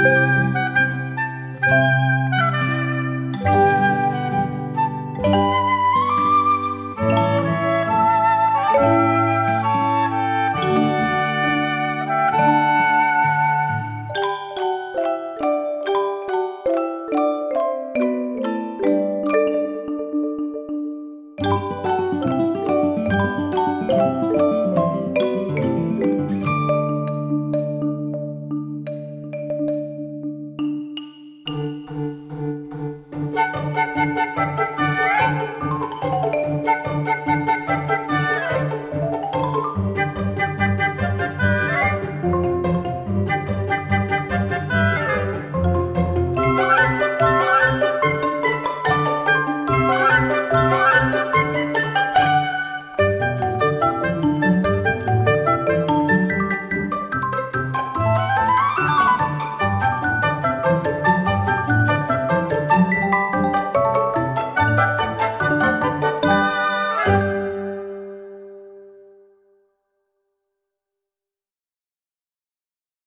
Música